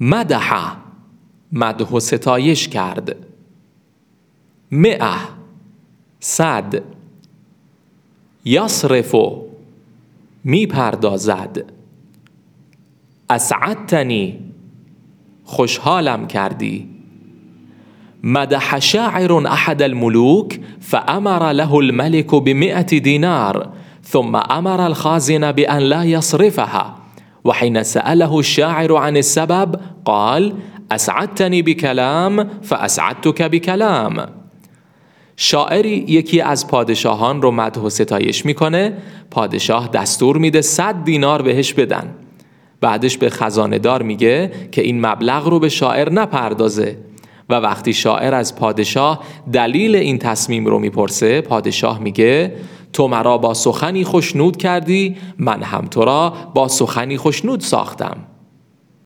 مدح مدح و ستایش کرد. مئه صد. یصرف می پردازد اسعدتنی خوشحالم کردی. مدح شاعر احد الملوك فامر له الملك بمئة دينار ثم امر الخازن بان لا يصرفها وحين ساله الشاعر عن السبب قال اسعدتني بكلام فاسعدتك بكلام. شاعری یکی از پادشاهان رو مدح و ستایش می‌کنه پادشاه دستور میده صد دینار بهش بدن. بعدش به خزانه دار میگه که این مبلغ رو به شاعر نپردازه. و وقتی شاعر از پادشاه دلیل این تصمیم رو می‌پرسه پادشاه میگه تو مرا با سخنی خوشنود کردی من هم تو را با سخنی خوشنود ساختم.